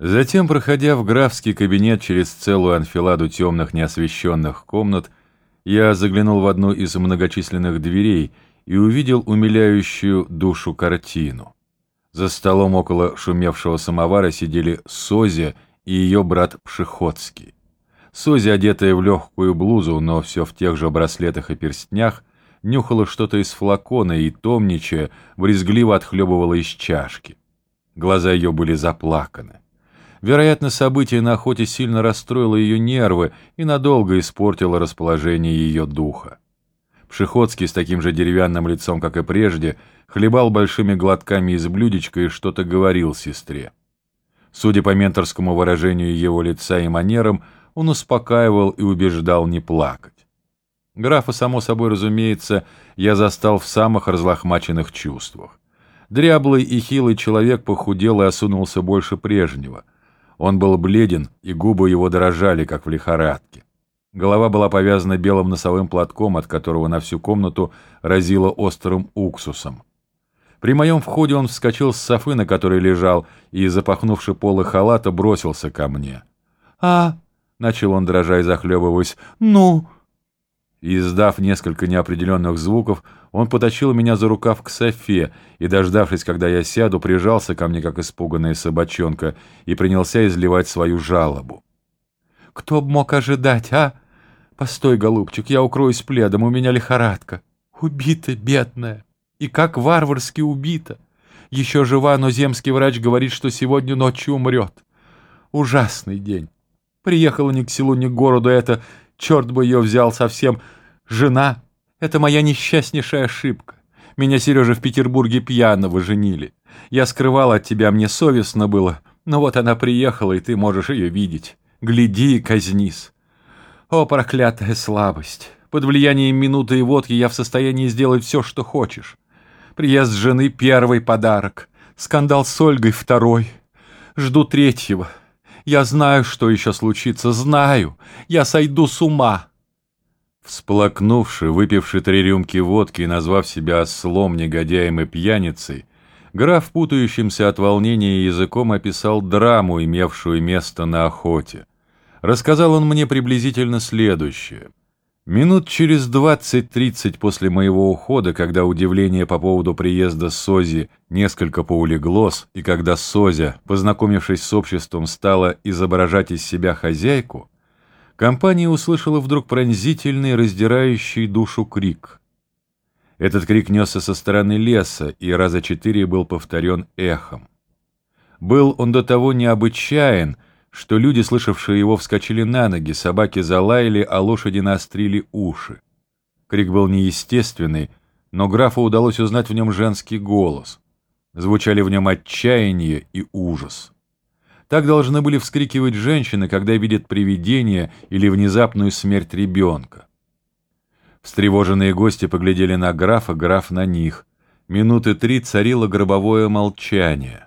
Затем, проходя в графский кабинет через целую анфиладу темных неосвещенных комнат, я заглянул в одну из многочисленных дверей и увидел умиляющую душу картину. За столом около шумевшего самовара сидели Созя и ее брат Пшеходский. Созя, одетая в легкую блузу, но все в тех же браслетах и перстнях, нюхала что-то из флакона и, томничая, брезгливо отхлебывала из чашки. Глаза ее были заплаканы. Вероятно, событие на охоте сильно расстроило ее нервы и надолго испортило расположение ее духа. Пшеходский с таким же деревянным лицом, как и прежде, хлебал большими глотками из блюдечка и что-то говорил сестре. Судя по менторскому выражению его лица и манерам, он успокаивал и убеждал не плакать. Графа, само собой разумеется, я застал в самых разлохмаченных чувствах. Дряблый и хилый человек похудел и осунулся больше прежнего — он был бледен, и губы его дрожали, как в лихорадке. Голова была повязана белым носовым платком, от которого на всю комнату разило острым уксусом. При моем входе он вскочил с софы, на которой лежал, и, запахнувши полы халата, бросился ко мне. «А...» — начал он, дрожа и захлебываясь. «Ну...» и, издав несколько неопределенных звуков, он потащил меня за рукав к Софе и, дождавшись, когда я сяду, прижался ко мне, как испуганная собачонка, и принялся изливать свою жалобу. «Кто б мог ожидать, а? Постой, голубчик, я укроюсь пледом, у меня лихорадка. Убита, бедная, и как варварски убита. Еще жива, но земский врач говорит, что сегодня ночью умрет. Ужасный день. Приехала ни к селу, ни к городу эта черт бы ее взял совсем, жена. Это моя несчастнейшая ошибка. Меня, Сережа, в Петербурге пьяного женили. Я скрывал от тебя, мне совестно было. Но вот она приехала, и ты можешь ее видеть. Гляди и казнись. О, проклятая слабость! Под влиянием минуты и водки я в состоянии сделать все, что хочешь. Приезд жены — первый подарок. Скандал с Ольгой — второй. Жду третьего. Я знаю, что еще случится, знаю. Я сойду с ума. Всплакнувши, выпивши три рюмки водки и назвав себя ослом, негодяем и пьяницей, граф, путающимся от волнения языком, описал драму, имевшую место на охоте. Рассказал он мне приблизительно следующее — Минут через двадцать-тридцать после моего ухода, когда удивление по поводу приезда Сози несколько поулеглось, и когда Созя, познакомившись с обществом, стала изображать из себя хозяйку, компания услышала вдруг пронзительный, раздирающий душу крик. Этот крик несся со стороны леса и раза четыре был повторен эхом. Был он до того необычайен, что люди, слышавшие его, вскочили на ноги, собаки залаяли, а лошади наострили уши. Крик был неестественный, но графу удалось узнать в нем женский голос. Звучали в нем отчаяние и ужас. Так должны были вскрикивать женщины, когда видят привидение или внезапную смерть ребенка. Встревоженные гости поглядели на графа, граф на них. Минуты три царило гробовое молчание.